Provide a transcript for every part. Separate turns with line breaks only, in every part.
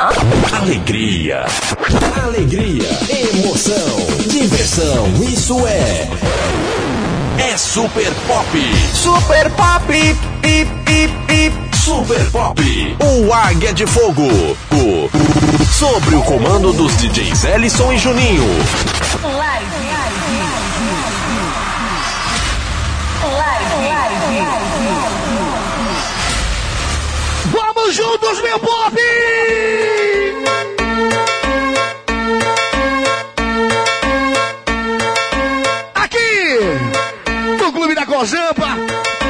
Alegria. Alegria. Emoção. Diversão. Isso é. É Super Pop.
Super Pop. Pip, pip, pip.
Super Pop. O Águia de Fogo. O... Sobre o comando dos DJs Ellison e Juninho.
Live. Live. Live.
Juntos, meu pop! Aqui, no Clube da Cojampa,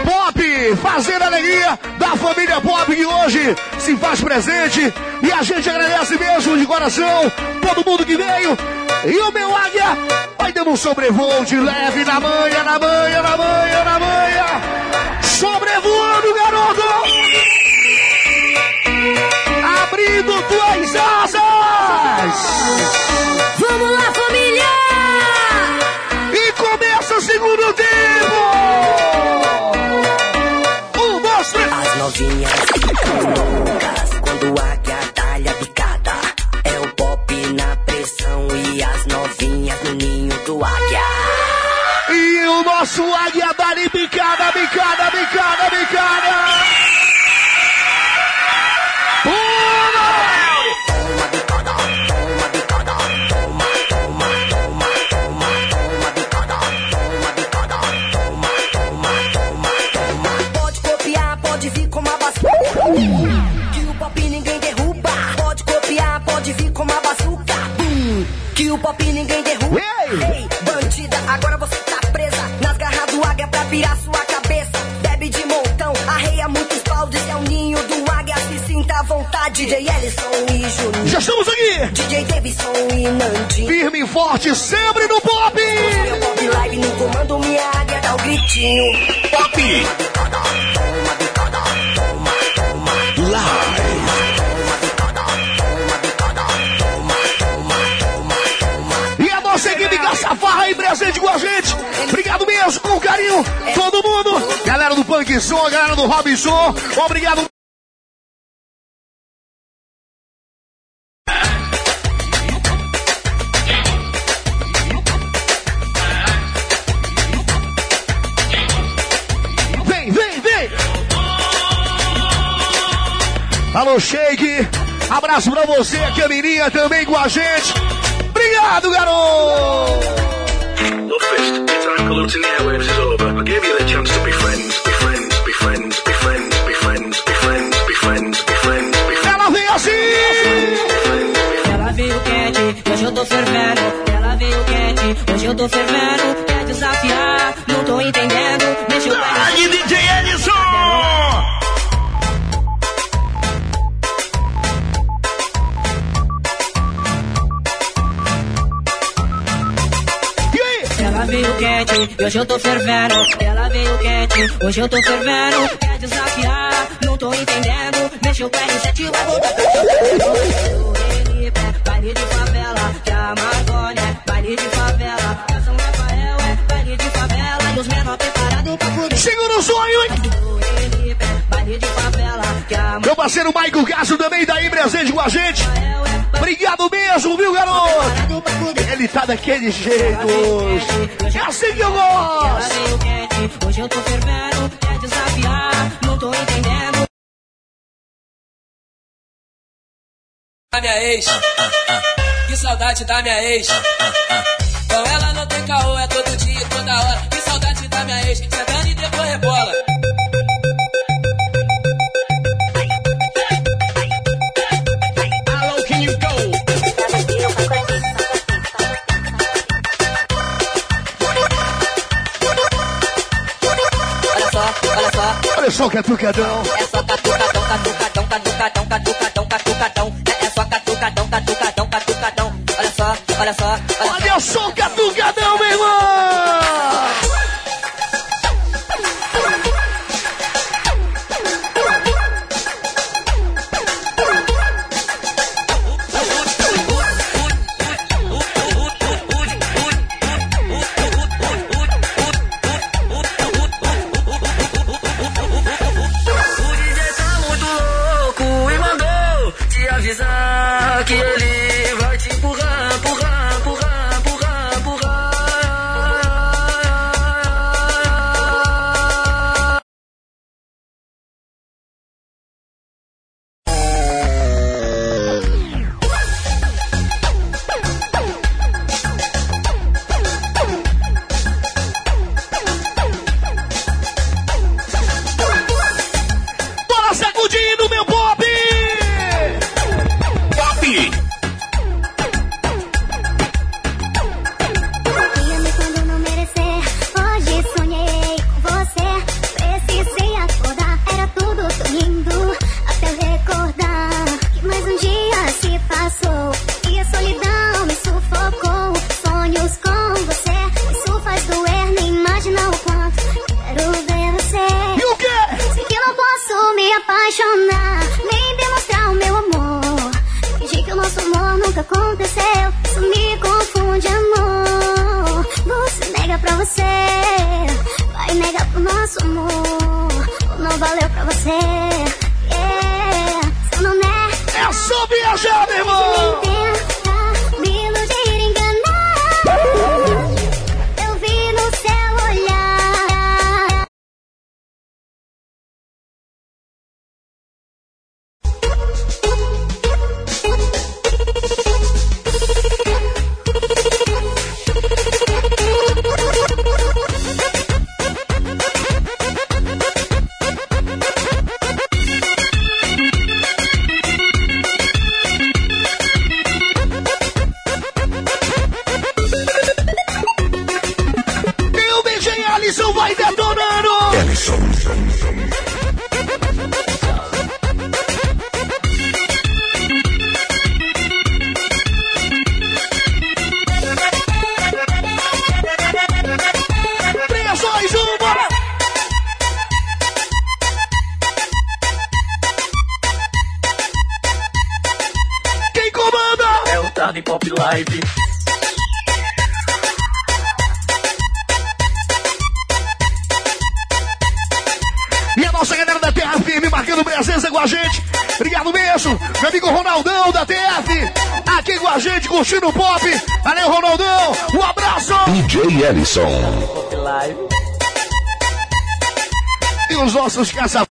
Pop, fazendo a alegria da família Pop que hoje se faz presente. E a gente agradece mesmo de coração todo mundo que veio. E o meu águia vai dando um sobrevoo de leve na manha, na manha, na manha, na manha. Sobrevoando, garoto! Abrindo tuas asas.
Vamos lá, família!
E começa o segundo tempo. Um, dois, três.
As novinhas loucas quando a águia talha picada. É o pop na pressão e as novinhas no ninho do águia.
E o nosso águia dali bicada, bicada, bicada,
E Nandinho.
Firme e forte, sempre no pop.
Meu pop live no comando, minha águia dá o gritinho.
Pop
Toma bicada, toma, toma,
Live.
toma bicada, toma bicada, toma, toma, toma, toma.
E a nossa equipe Caçafarra aí presente com a gente. Obrigado mesmo, com carinho. Todo mundo. Galera do Punk Som, galera do Robinson. Obrigado. Abraço pra você, a Camirinha também com a gente. Obrigado, garoto.
Look, Fist, your time the airwaves is over. I gave you the chance to be friends, be friends, be friends, be friends, be friends, be friends, be friends, be friends, be friends.
Ela vem assim.
Ela veio quente, hoje eu tô fervendo. Ela veio quente, hoje eu tô fervendo. Quer desafiar, não tô entendendo. Deixa eu
Dali, DJ
quente, hoje eu tô fervendo. Ela veio quente, hoje eu tô fervendo. Quer desafiar, não tô entendendo. Mexe o PR7 vai voltar pra jogar. Felipe, baile de favela, que a Amazônia é baile de favela. Que São Rafael é baile de favela. E os menor preparados pra poder.
Segura o sonho, hein? Meu parceiro Michael Castro também tá aí presente com a gente.
É
Obrigado mesmo, viu, garoto? Ele tá daquele jeito. É assim que eu gosto.
hoje eu tô fervendo. Quer desafiar, não tô entendendo.
da minha ex. Que saudade da minha ex. Com ela não tem caô, é todo dia, toda hora. Que saudade da minha ex. Sentando e depois rebola.
Olha só.
O catucadão.
É só catucadão, catucadão, catucadão, catucadão, catucadão. É, é só catucadão, catucadão, catucadão. Olha só, olha só, olha
Olha só o catucadão, viajar, meu irmão! nossos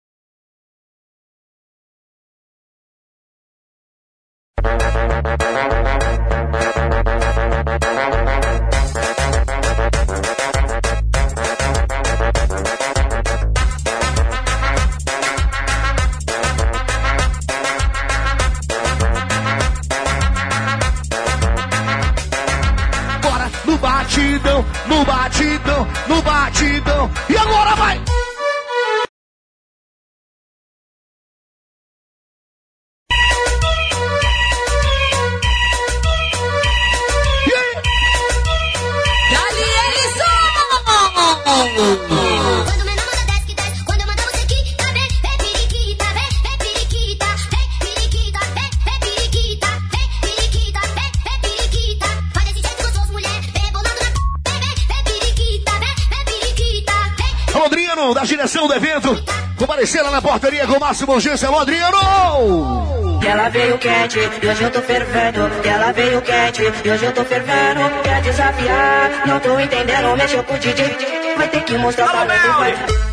próximo Gis
é o
Adriano!
Que ela veio quente, e hoje eu tô fervendo. Que ela veio quente, e hoje eu tô fervendo. Quer desafiar, não tô entendendo. Mexeu com o DJ, vai ter que mostrar
Alô, pra onde.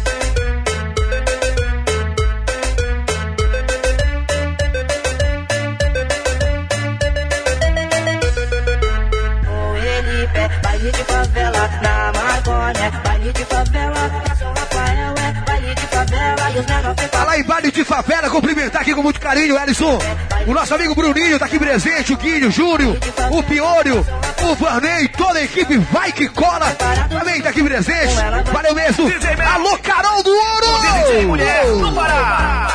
galera, cumprimentar aqui com muito carinho, Ellison. O nosso amigo Bruninho tá aqui presente, o Guinho, o Júlio, o Piolho, o Vanei, toda a equipe vai que cola. Também tá aqui presente. Valeu mesmo. Alô, Carol do Ouro!
DJ Mulher, no Pará.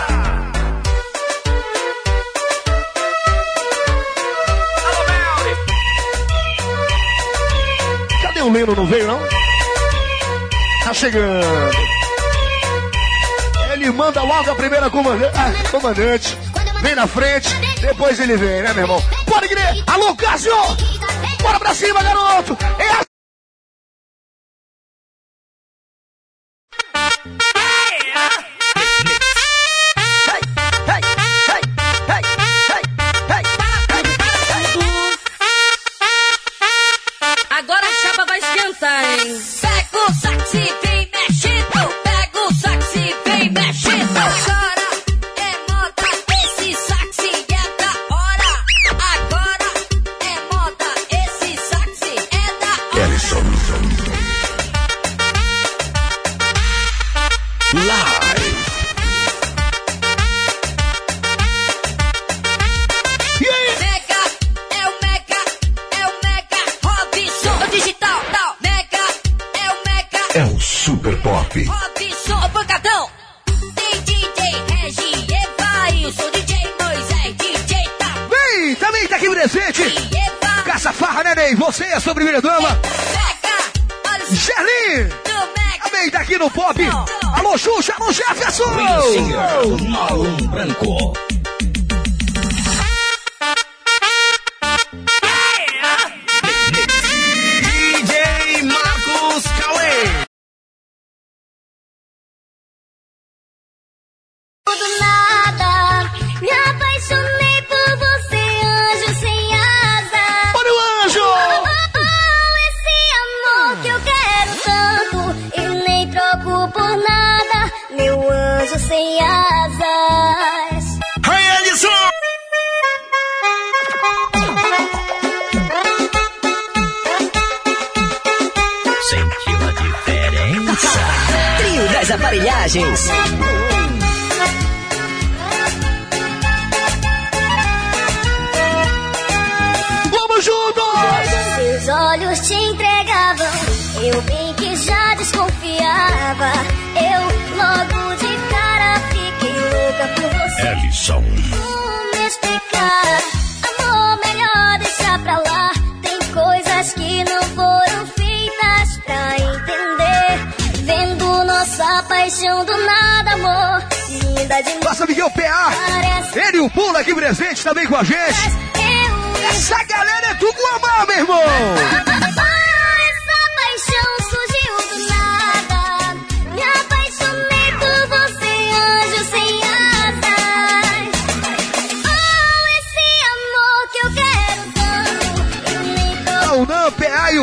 Cadê o Leno? Não veio, não? Tá chegando e manda logo a primeira comandante. Ah, comandante. Vem na frente, depois ele vem, né, meu irmão? Pode crer! Alô, Cássio! Bora pra cima, garoto! É a
腾马龙
奔过。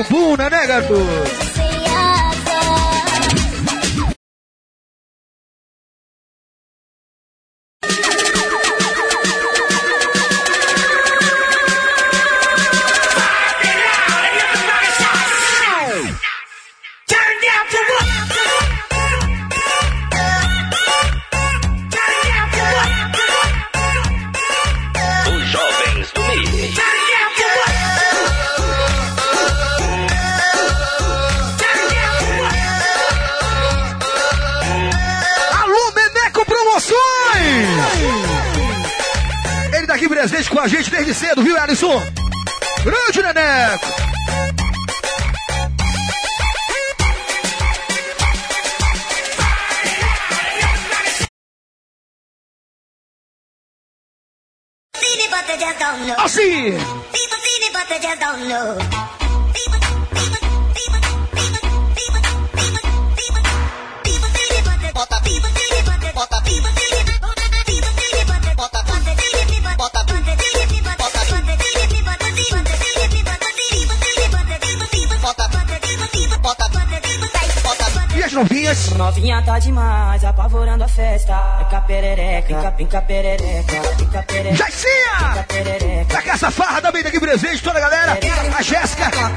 O
Buna, né, garoto?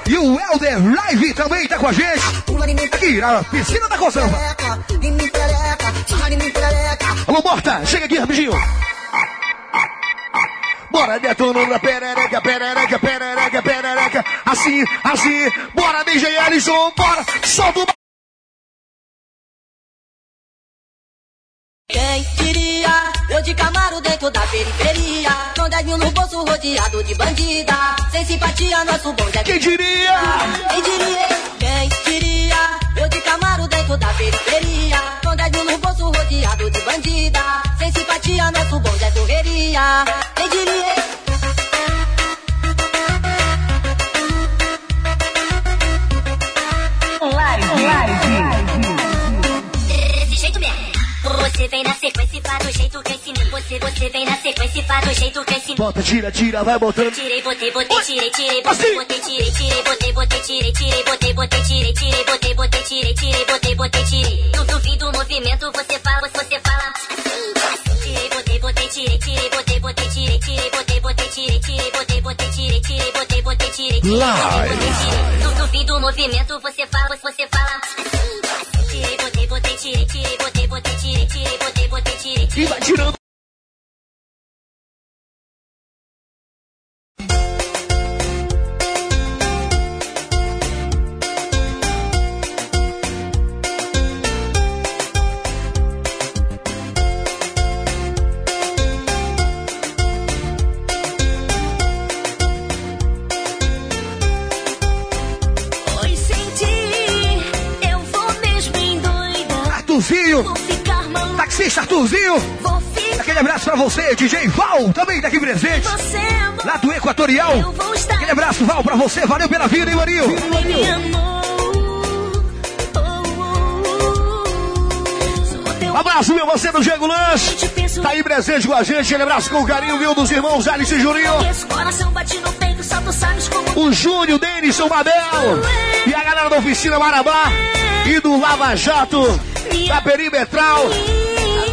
E o Helder Live também tá com a gente. Aqui na piscina da Cozamba. Alô, Morta, chega aqui rapidinho. Bora detonando a perereca, perereca, perereca, perereca. Assim, assim. Bora, DJ Ellison, bora. Solta o
Quem diria? Eu de Camaro dentro da periferia. Com 10 mil no bolso rodeado de bandida. Sem simpatia, nosso bonde é
Quem diria?
Quem diria? Quem diria? Eu de Camaro dentro da periferia. Com 10 mil no bolso rodeado de bandida. Sem simpatia, nosso bonde é correria.
Você vem na sequência e faz do jeito que ensinei. Você, você vem na sequência e faz do jeito que ensinei.
Bota, tira, tira, vai botando.
Tirei, botei, botei, tirei, tirei,
Assim.
botei, botei, tirei, tirei, botei, botei, tirei, tirei, botei, botei, tirei, tirei, botei, botei, tirei, tirei, botei, botei, tirei. No fim do movimento você fala, você fala assim. Tirei, botei, botei, tirei, tirei, botei, botei, tirei, tirei, botei, botei, tirei, tirei, botei, botei, tirei, tirei, botei, botei, tirei, tirei. No fim do movimento você fala, você fala assim. Tirei, botei, botei, tirei, tirei, botei, botei, tirei, tirei, botei, botei, tirei,
E
tirei.
vai tirando.
Arthurzinho. Aquele abraço pra você, DJ Val, também daqui presente.
você, amor.
Lá do Equatorial. Aquele abraço, Val, pra você. Valeu pela vida, hein, Marinho?
Amor. Oh, oh, oh.
Abraço, meu, você do Diego Lanche. Tá aí presente com a gente. Aquele abraço com carinho, viu, dos irmãos Alice e Juninho. O Júnior, Denison, Mabel. E a galera da Oficina Marabá. E do Lava Jato. Da Perimetral.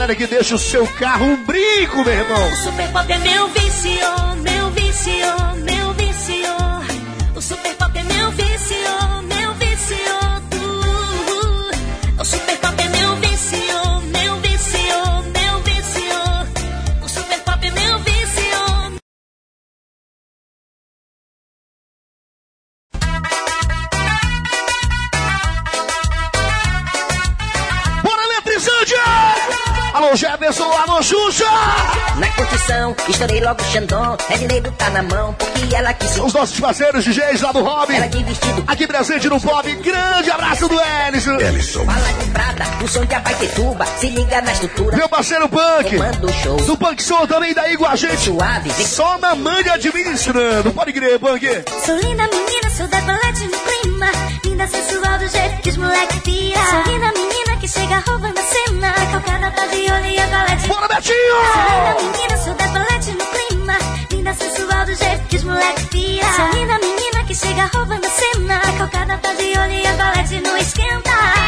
Galera que deixa o seu carro um brinco, meu irmão.
O super pop é meu vício, meu vício,
estourei logo o Xandão. É de lei tá na mão, porque ela quis
Os nossos parceiros DJs lá do Hobby.
Ela de vestido,
Aqui presente no Pop. Grande abraço do Ellison.
bala de prata, o som de abaitetuba. Se liga na estrutura,
Meu parceiro Punk.
comando o show.
Do Punk Show também daí com a gente.
Suave,
Só na manha administrando. Pode crer, Punk.
Sou linda menina, sou decolete no clima. Linda sensual do jeito que os moleque pira. Sou linda menina que chega roubando a cena. Calcada tá de olho e a galete.
Bora,
Sou linda
Betinho!
menina, sou decolete no moleque. Sou linda menina que chega roubando a. Calcada tá de olho e a galete não esquenta.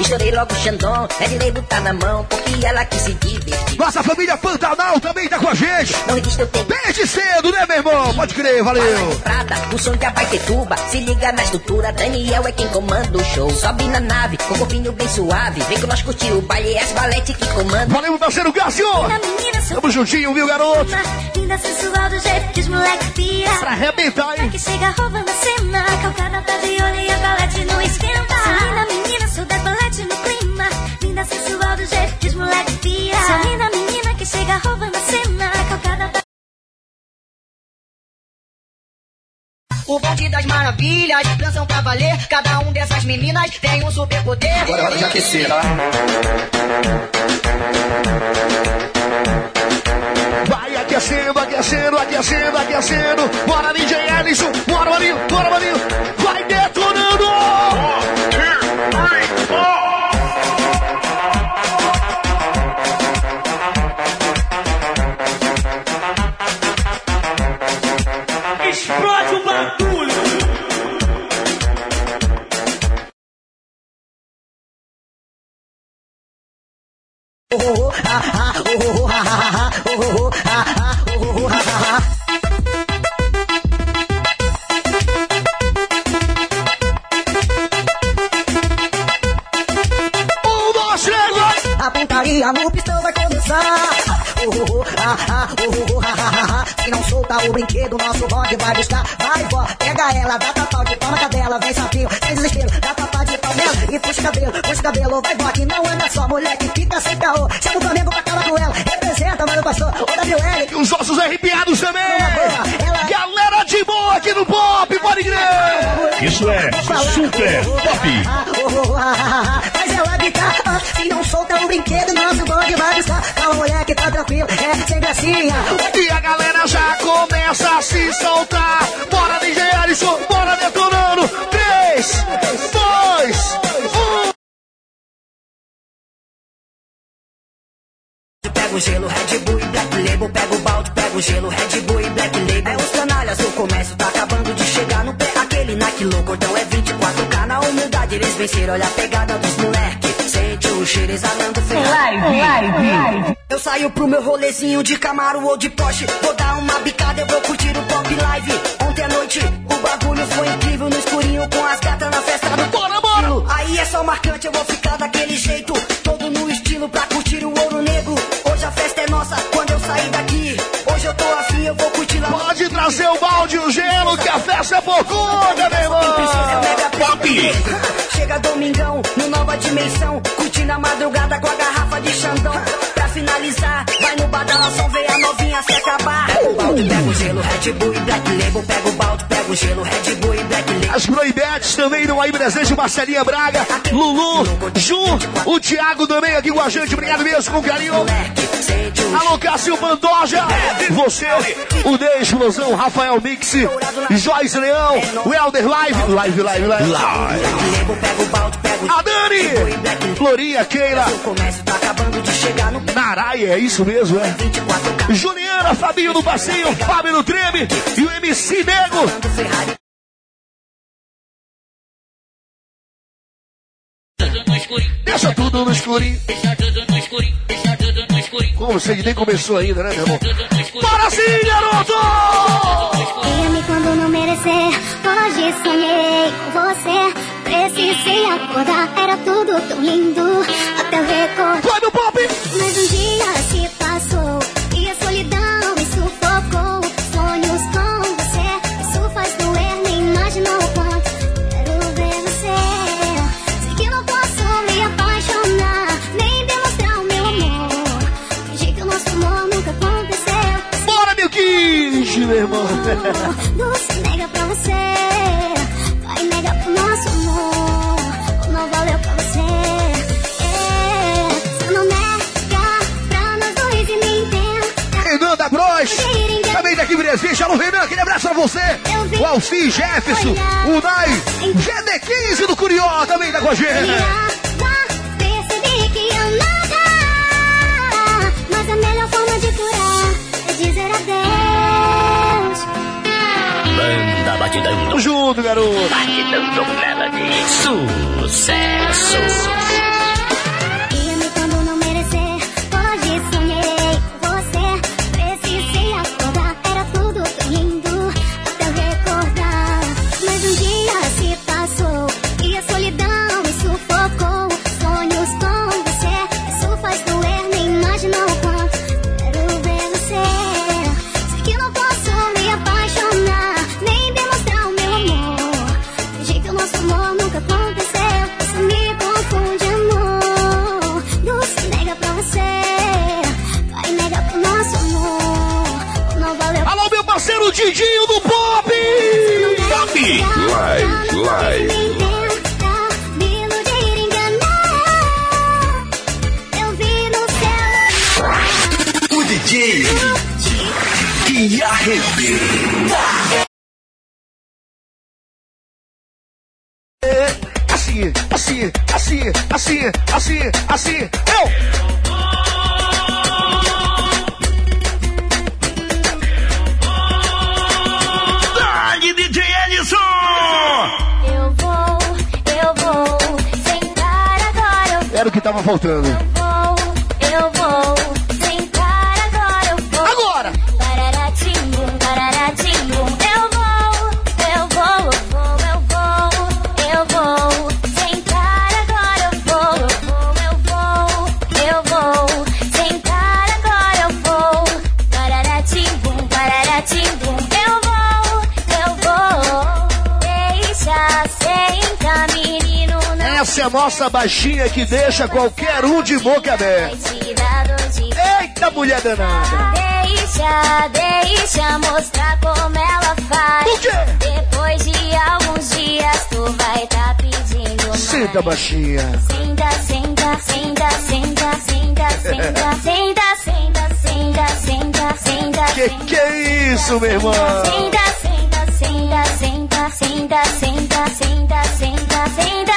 Estourei logo o Xandão. É de lei tá na mão, porque ela quis se divertir.
Nossa família Pantanal também tá com a gente.
Não existe eu tenho
Desde cedo, né, meu irmão? Pode crer, valeu.
Prada, o som de abaitetuba. Se liga na estrutura, Daniel é quem comanda o show. Sobe na nave, com o corpinho bem suave. Vem que nós curtir o baile, é as valete que comanda.
Valeu, meu parceiro Cássio. Tamo juntinho, viu, garoto?
Linda sensual do jeito que os moleque pira.
Pra arrebentar, hein?
que chega roubando a cena. Calcada tá de olho e a galete não esquenta. Linda sensual do jeito que os moleque pira. Sou linda menina que chega roubando a cena. Calcada tá
O bonde das maravilhas, dançam pra valer. Cada um dessas meninas tem um super poder.
Agora é hora de aquecer, tá?
Vai aquecendo, aquecendo, aquecendo, aquecendo. Bora, DJ Ellison. Bora, Marinho. Bora, Marinho. Vai detonando.
A pontaria no pistão vai começar. Oh, oh, oh, ah, ah, oh, oh, oh, ah, ah, ah. Se não solta o brinquedo, nosso bonde vai buscar. Vai, vó, pega ela, dá tapau de pau na cadela. Vem sapinho, sem desespero, dá tapau de pau nela. E puxa cabelo, puxa cabelo, vai, vó,
Isso é Super Pop.
Faz ela gritar, ah, se não solta o brinquedo, nosso bonde vai buscar. Calma, mulher que tá tranquilo, é sem gracinha.
E a galera já começa a se soltar. Bora, DJ Ellison. Bora detonando. Três, dois, um.
Pega o gelo, Red Bull e Black Label. Pega o balde, pega o gelo, Red Bull e Black Label. É os canalhas, o comércio tá Aquele Nike louco, cordão é 24K. Na humildade eles venceram, olha a pegada dos moleque. Sente o cheiro exalando ferrado. Eu saio pro meu rolezinho de Camaro ou de Porsche. Vou dar uma bicada, eu vou curtir o Pop Live. Ontem à noite o bagulho foi incrível no escurinho com as gatas na festa do
Bora, bora!
Aí é só marcante, eu vou ficar daquele jeito.
Pode trazer o balde o gelo, que a festa é conta, meu irmão.
Pop! Chega domingão, no nova dimensão. Curtindo a madrugada com a garrafa de Xandão. Pra finalizar, vai no badalação, vê a novinha se acabar. Pega o balde, pega o Red Bull e Black Label, o balde, o gelo, Red Bull e Black Label.
As Proibetes também não aí presente, Marcelinha Braga, Lulu, Ju, o Thiago também aqui com a gente, obrigado mesmo com carinho. Alô, Cássio Pantoja, você, o D Explosão, Rafael Mix, Joyce Leão, o Helder Live, Live, Live, Live.
O
A Dani, Florinha, Keila, Naraia, é isso mesmo, é?
24K.
Juliana, Fabinho do Passinho, Fábio no Treme e o MC Nego. Deixa tudo no escurinho. Como você nem começou ainda, né, meu irmão? Bora sim, garoto!
Queria-me quando não merecer. Hoje sonhei com você. Precisei acordar, era tudo tão lindo. Até eu recordar.
Vai no pop!
Mas um dia se passou
Sucesso.
Assim, assim, assim. Eu! DJ Edson!
Eu vou, eu vou sentar agora. Eu
Era o que tava faltando. Essa é a nossa baixinha que deixa qualquer um de boca aberta. Eita, mulher danada!
Deixa, deixa mostrar como ela faz.
O quê?
Depois de alguns dias, tu vai tá pedindo mais.
Senta, baixinha.
Senta, senta, senta, senta, senta, senta, senta, senta, senta, senta, senta,
Que que é isso, meu irmão?
Senta, senta, senta, senta, senta, senta, senta, senta, senta, senta,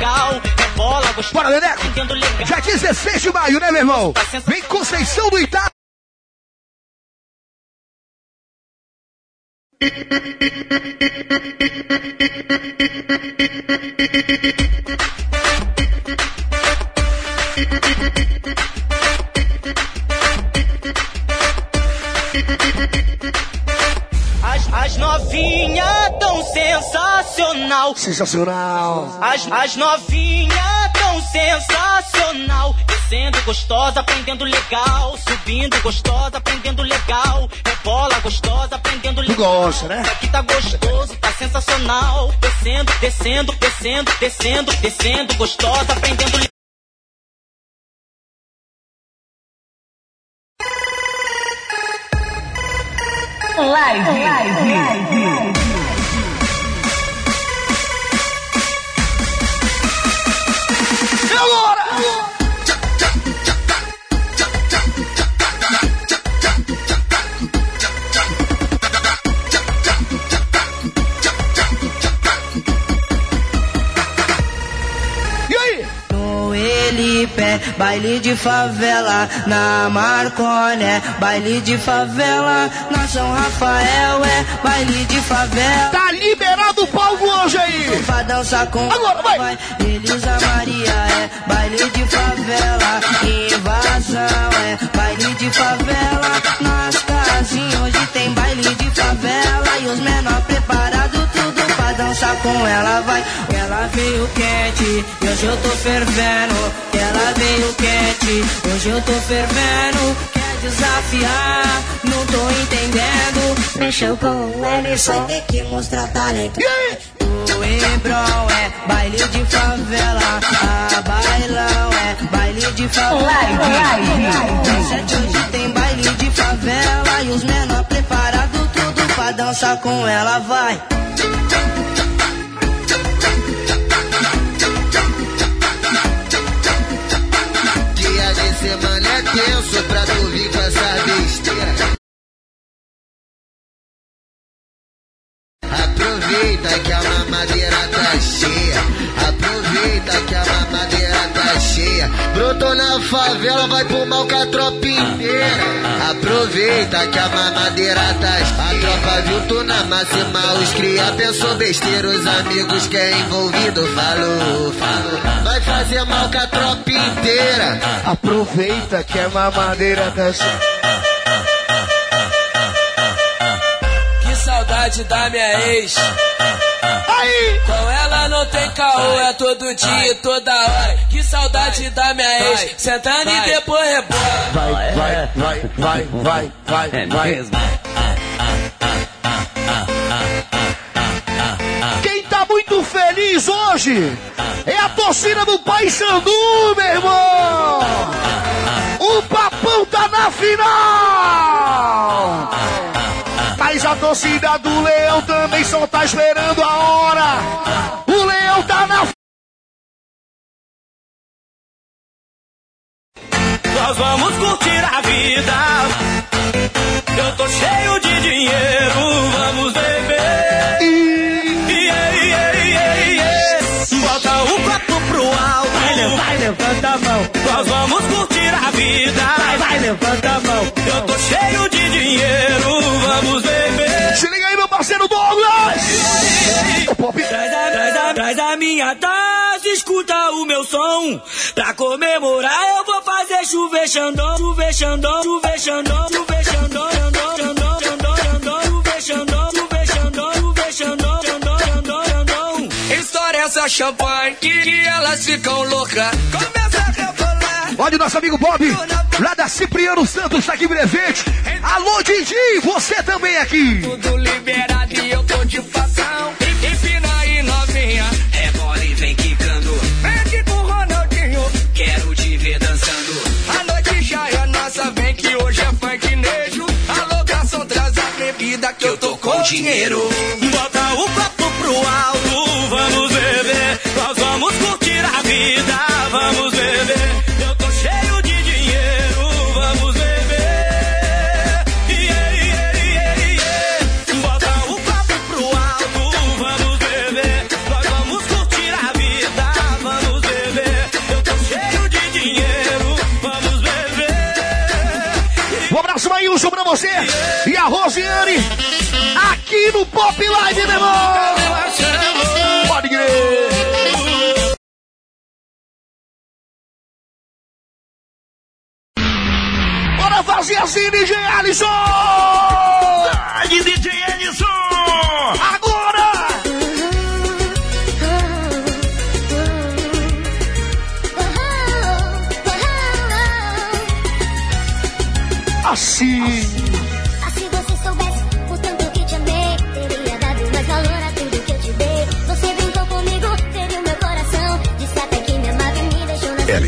legal. Rebola gostosa,
Bora,
legal.
Já 16 de maio, né, meu irmão? Vem Conceição do Itá.
Novinhas tão sensacional.
Sensacional.
As, as novinhas tão sensacional. Descendo gostosa, aprendendo legal. Subindo gostosa, aprendendo legal. Rebola gostosa, aprendendo legal.
gosta, né?
Aqui tá gostoso, tá sensacional. Descendo, descendo, descendo, descendo, descendo gostosa, aprendendo legal.
E agora? E
Elipé, baile de favela, na Marconé, baile de favela, na São Rafael é baile de favela.
Tá liberado o palco hoje aí.
Pra dançar com
Agora, vai.
Elisa Maria é baile de favela, invasão é baile de favela, nas casinhas hoje tem baile de favela e os menor preparados tudo pra dançar com ela vai. Ela veio quente, e hoje eu tô fervendo. Ela veio quente, hoje eu tô fervendo. Quer desafiar, não tô entendendo. Mexeu com o Emerson, tem que mostrar talento. O Hebron é baile de favela, a bailão é baile de favela. Sete hoje tem baile de favela e os menor preparados tudo pra dançar com ela vai.
Semana é tenso pra tu vir com essa besteira. Aproveita que a mamadeira tá cheia. Aproveita que a mamadeira tá cheia. Brotou na favela, vai pro mal com a tropa inteira. Aproveita que a mamadeira tá cheia. A tropa viu tu na máxima. Os cria pensou besteira. Os amigos que é envolvido falou, falou. Vai fazer mal com a tropa inteira.
Aproveita que é mamadeira dessa.
Que saudade da minha ex.
Aí!
Com ela não tem caô, é todo dia e toda hora. Que saudade da minha ex. Sentando e depois rebola.
Vai, vai, vai, vai, vai, vai, vai. Quem tá muito feliz hoje é a torcida do Paysandu, meu irmão! O papão tá na final! Mas a torcida do Leão também só tá esperando a hora! O Leão tá na
Nós vamos curtir a vida. Eu tô cheio de dinheiro, vamos beber. Yeah, yeah, yeah, yeah. Bota o copo pro alto. Vai, vai, levanta a mão. Nós vamos curtir a vida. Vai, vai, levanta a mão. Eu tô cheio de dinheiro, vamos beber.
Se liga parceiro Douglas! O pop.
Traz a, traz a, traz a minha taça, escuta o meu som. Pra comemorar eu vou fazer chover xandão, chover xandão, chover xandão, chover xandão, xandão, xandão, xandão, xandão, chover xandão, chover xandão, chover xandão, xandão, xandão, xandão.
Estoura essa champanhe que, elas ficam loucas. Começa a rebolar.
Olha o nosso amigo Bob, lá da Cipriano Santos, tá aqui presente. Alô, Didi, você também aqui.
Tudo liberado e eu tô de facão. Empina aí,
novinha. É mole, vem quicando. Pede pro Ronaldinho. Quero te ver dançando. A noite já é nossa, vem que hoje é funk nejo. A locação traz a bebida que eu tô com dinheiro.
Bota a Rosiane aqui no Pop Live, meu irmão. Pode ir! Bora fazer assim, DJ Alisson.
Dade, DJ Alisson.
Agora. Assim.
assim.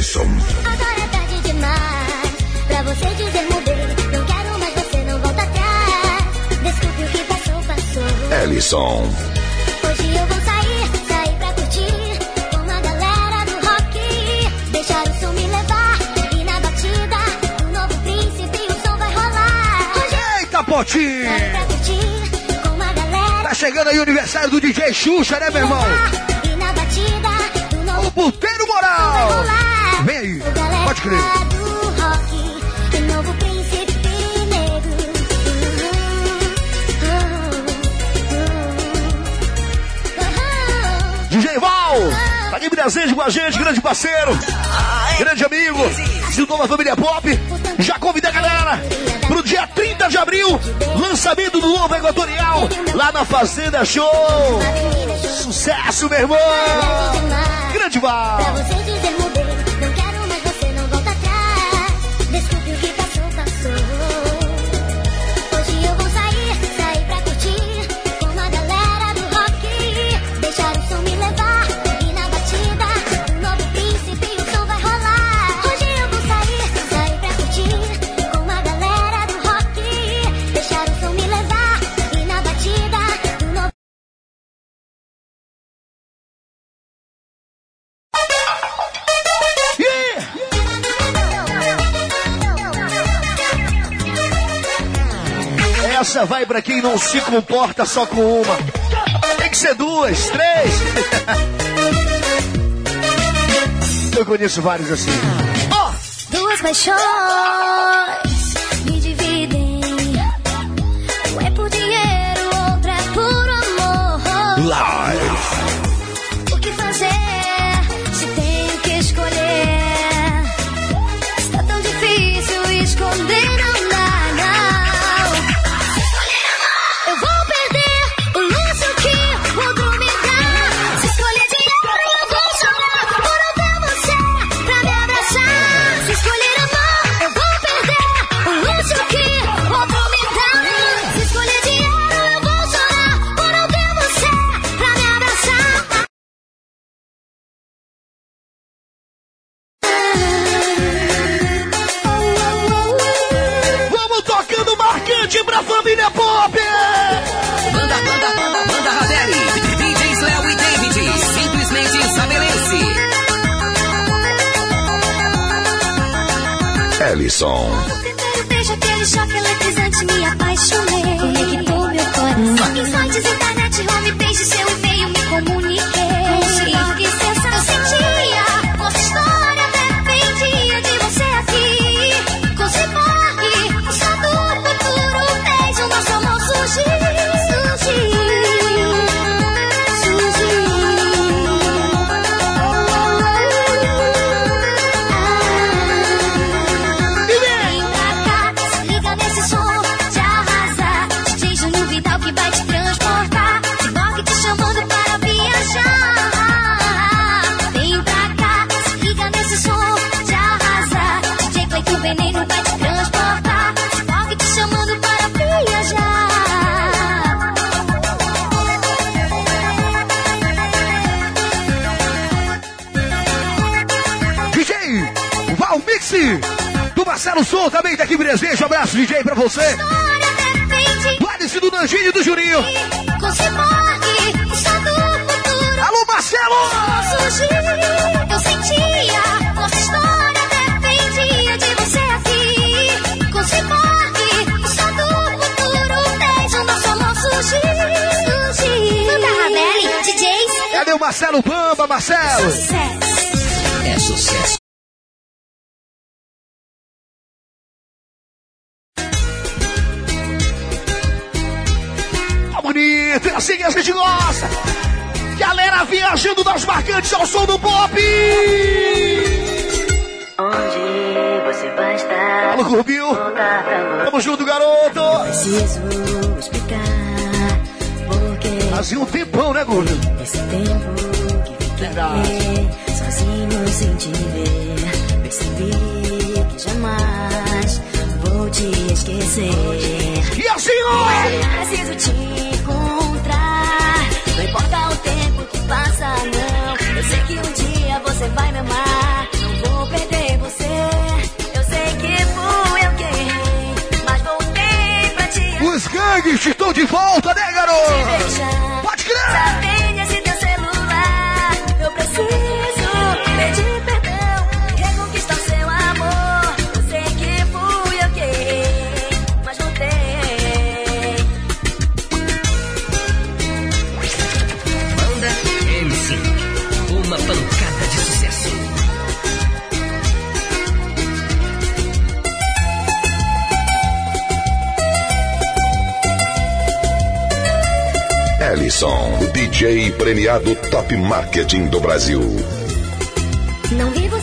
Tyson.
Agora tá é tarde demais pra você dizer mudei. Não quero mais você, não volta atrás. Desculpe o que passou, passou.
Ellison.
Hoje eu vou sair, sair pra curtir com a galera do rock. Deixar o som me levar e na batida do novo príncipe o som vai rolar. Hoje
Eita, Potinho! Tá chegando aí o aniversário do DJ Xuxa, né, meu irmão? crer. DJ Val, tá de em com a gente, grande parceiro, grande amigo, de toda a família pop. Já convidei a galera pro dia 30 de abril, lançamento do novo Equatorial, lá na Fazenda Show. Sucesso, meu irmão! Grande Val! se comporta só com uma. Tem que ser duas, três. Eu conheço vários assim.
Duas paixões.
Marcelo Sou também tá aqui presente. Um abraço, DJ, pra você. Do Alice, do Nanginho e do
Jurinho.
Alô, Marcelo!
Surgir, eu sentia, nossa história dependia de você aqui. Com Manda DJs.
Marcelo Bamba, Marcelo?
Sucesso.
É sucesso. É assim que a gente gosta. Galera viajando das marcantes ao som do pop.
Onde você vai estar?
Alô,
você.
Tamo junto, garoto.
Preciso explicar
Fazia um tempão, né, Gordo?
esse tempo que fiquei sozinho sem te ver. Percebi que jamais vou te esquecer.
E assim, ó!
Preciso te. Não importa o tempo que passa, não. Eu sei que um dia você vai me amar. Não vou perder você. Eu sei que fui eu quem errei, mas voltei pra te
Os gangues estão de volta, né, garoto?
Premiado Top Marketing do Brasil.
Não vivo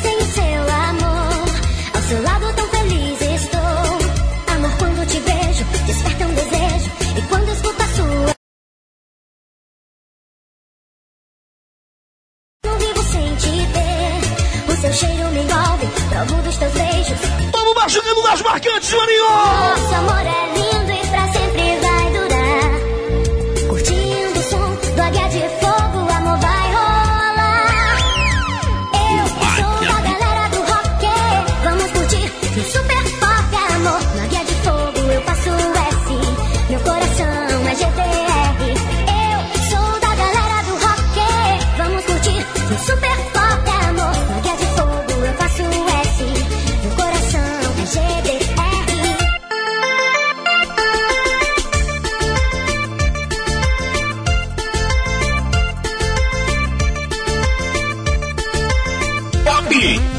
Pop!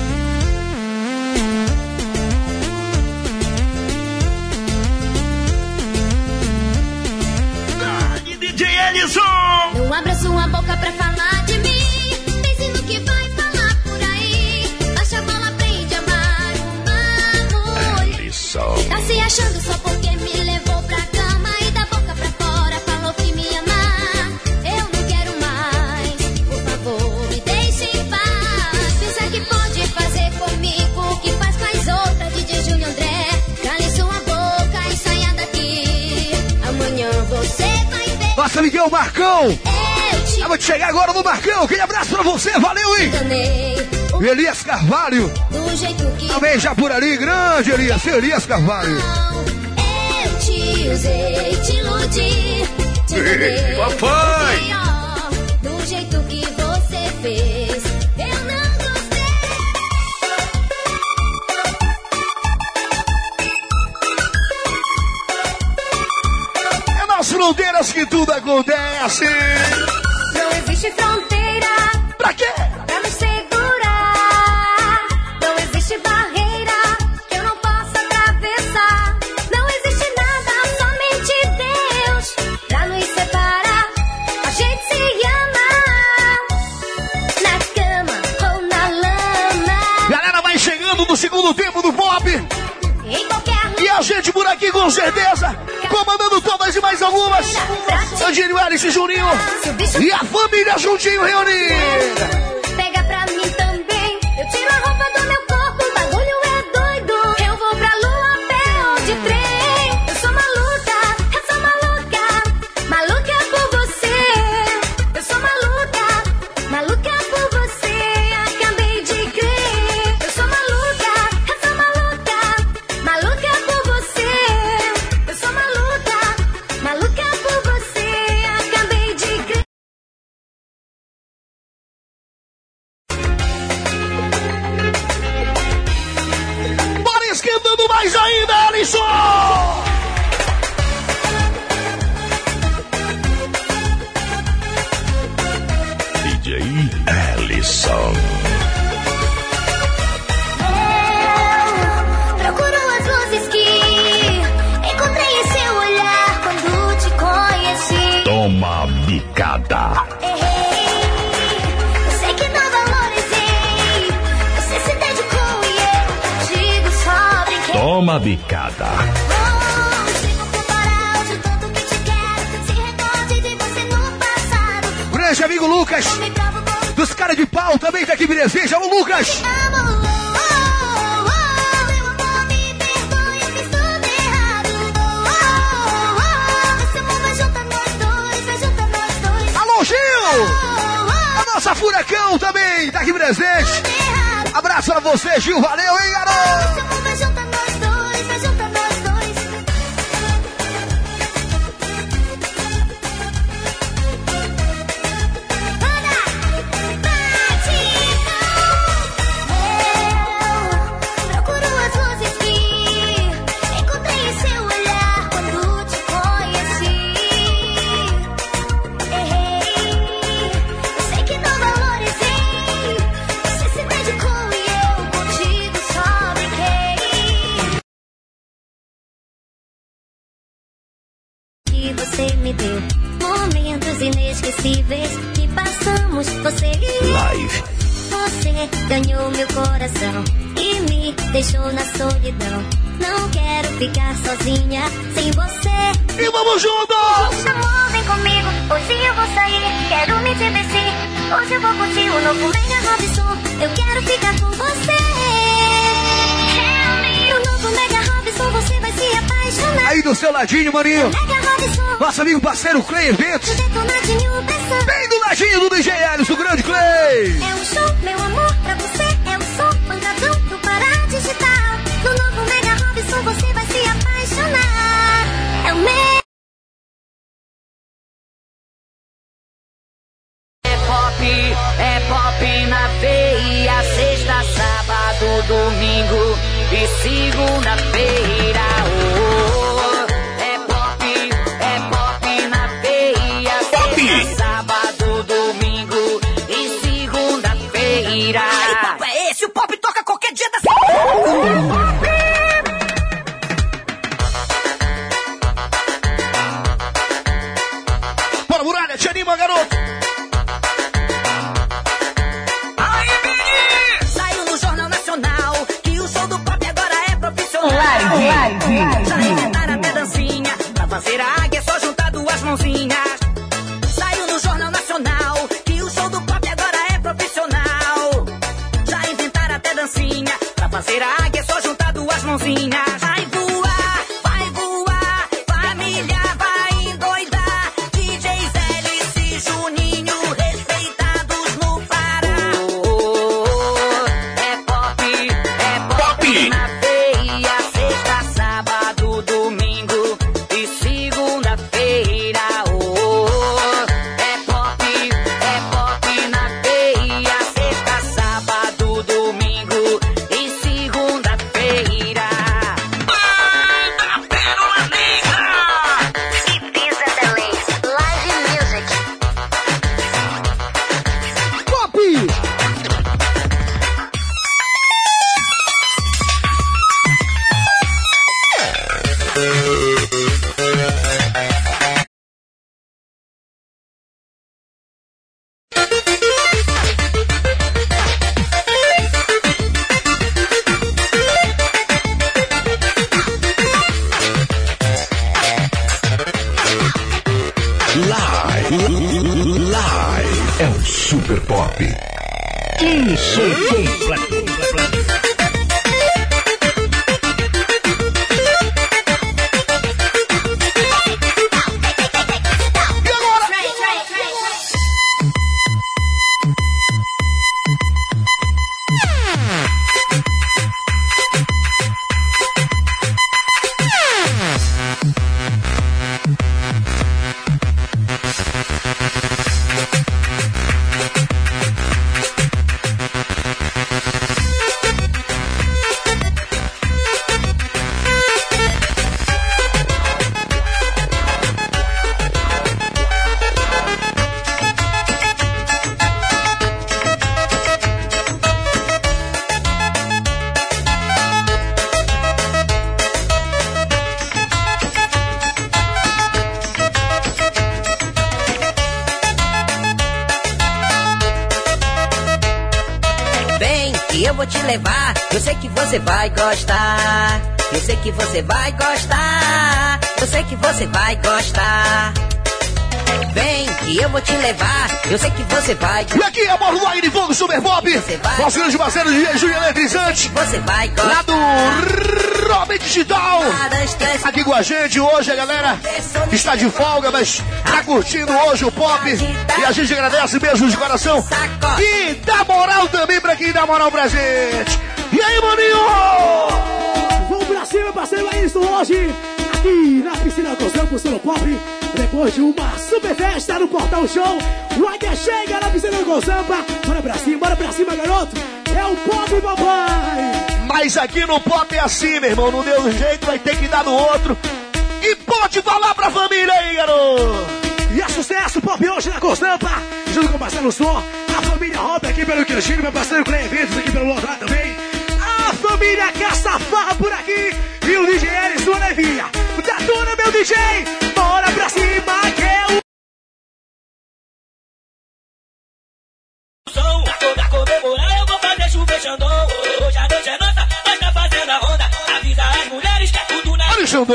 Miguel Marcão!
Eu
vou te chegar agora no Marcão. Aquele abraço pra você, valeu, hein? Elias Carvalho, também já por ali, grande Elias, Elias Carvalho.
Eu te usei, te iludi, te enganei.
Papai!
Tudo acontece.
Não existe fronteira
Pra quê?
pra me segurar. Não existe barreira que eu não possa atravessar. Não existe nada, somente Deus pra nos separar. A gente se ama na cama ou na lama.
Galera, vai chegando no segundo tempo do pop.
Em qualquer
a gente por aqui com certeza, comandando todas e mais algumas. Sandinho, Alice, Juninho e a família juntinho reunida.
Pega pra mim também. Eu tiro a roupa Furacão também tá aqui presente. Abraço pra você, Gil. Valeu, hein, garoto!
domingo e segunda-feira.
Será a águia, é só juntar duas mãozinhas.
Gostar. Eu sei que você vai gostar. Eu sei que você vai gostar. Vem que eu vou te levar. Eu sei que você vai.
E aqui é Amor Line de Fogo Super Pop. Nosso grande parceiro de Júlio Eletrizante.
Você vai gostar.
Lá do Robin Digital. Aqui com a gente hoje, a galera está de folga, mas tá curtindo hoje o pop. E a gente agradece mesmo de coração. E dá moral também pra quem dá moral pra gente. E aí, maninho?
Vamos pra cima, parceiro, é isso hoje. Aqui na piscina do Campo Solo Pop. Depois de uma super festa no Portal Show, o Águia chega na piscina do Gozampa. Bora pra cima, bora pra cima, garoto. É o Pop Papai.
Mas aqui no pop é assim, meu irmão. Não deu jeito, vai ter que dar no outro. E pode falar pra família aí, garoto.
E é sucesso, Pop hoje na Gozampa. Junto com o Marcelo Som, a família Rob aqui pelo Quintino, meu parceiro Clay Eventos aqui pelo lado também. A família Caçafarra por aqui. E o DJ Ellison Levinha. Datona, meu DJ. Bora pra cima que é o...
Toda comemorar eu vou fazer chover Xandão. Hoje a noite é nossa,
Toma,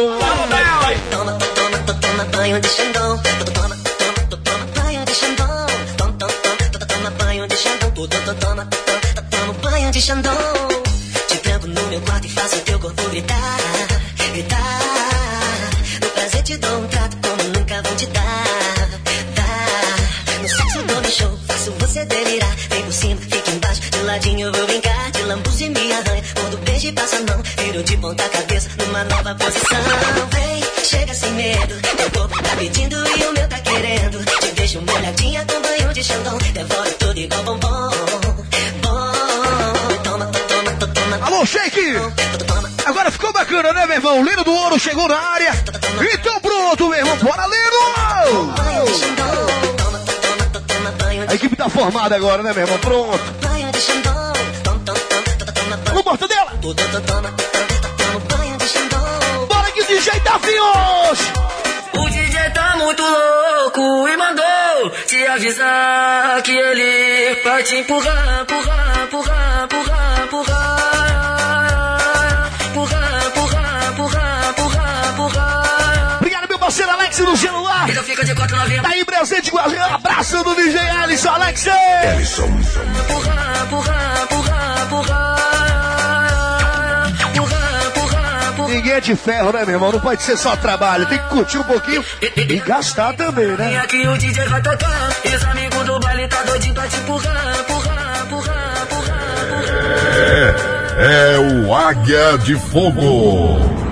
toma, to- toma banho de Xandão. To- Toma, toma, to- toma banho de Xandão. Toma, toma, toma, to- toma banho de Xandão. To- to- to- Toma, to- to- toma banho de Xandão. Te tranco no meu quarto e faço teu corpo gritar, gritar. No prazer te dou um trato como nunca vou te dar, dar. No sexo dou show, faço você delirar. Vem por cima, fica embaixo, de ladinho vou brincar. De lambuça e me arranha, quando beijo e passa a mão. Viro de ponta cabeça, numa nova posição. Vem, chega sem medo, teu corpo tá pedindo e o meu tá querendo. Te deixo molhadinha com banho de Xandão. Devoro tudo igual bombom, bom. Toma, to- toma, to- toma.
Alô, Shake! Agora ficou bacana, né, meu irmão? Lino do Ouro chegou na área. Então pronto, meu irmão. Bora, Lino! A equipe tá formada agora, né, meu irmão? Pronto.
Toma, toma, toma, toma,
Alô, mortadela!
Banho de Xandão.
Bora que o DJ tá hoje!
O DJ tá muito louco e mandou te avisar que ele vai te empurrar, empurrar, empurrar, empurrar, empurrar. Empurrar, empurrar, empurrar, empurrar, empurrar.
Obrigado, meu parceiro Alex no celular.
Então fica de quatro.
Tá aí presente com a gente. Abraço do DJ Alisson, Alex.
Ellison.
Empurrar, empurrar, empurrar, empurrar.
Ninguém é de ferro, né, meu irmão? Não pode ser só trabalho. Tem que curtir um pouquinho e gastar também,
E
né?
aqui o DJ vai tocar. E os amigos do baile tá doidinho pra te empurrar, empurrar, empurrar, empurrar, empurrar.
É, é o Águia de Fogo.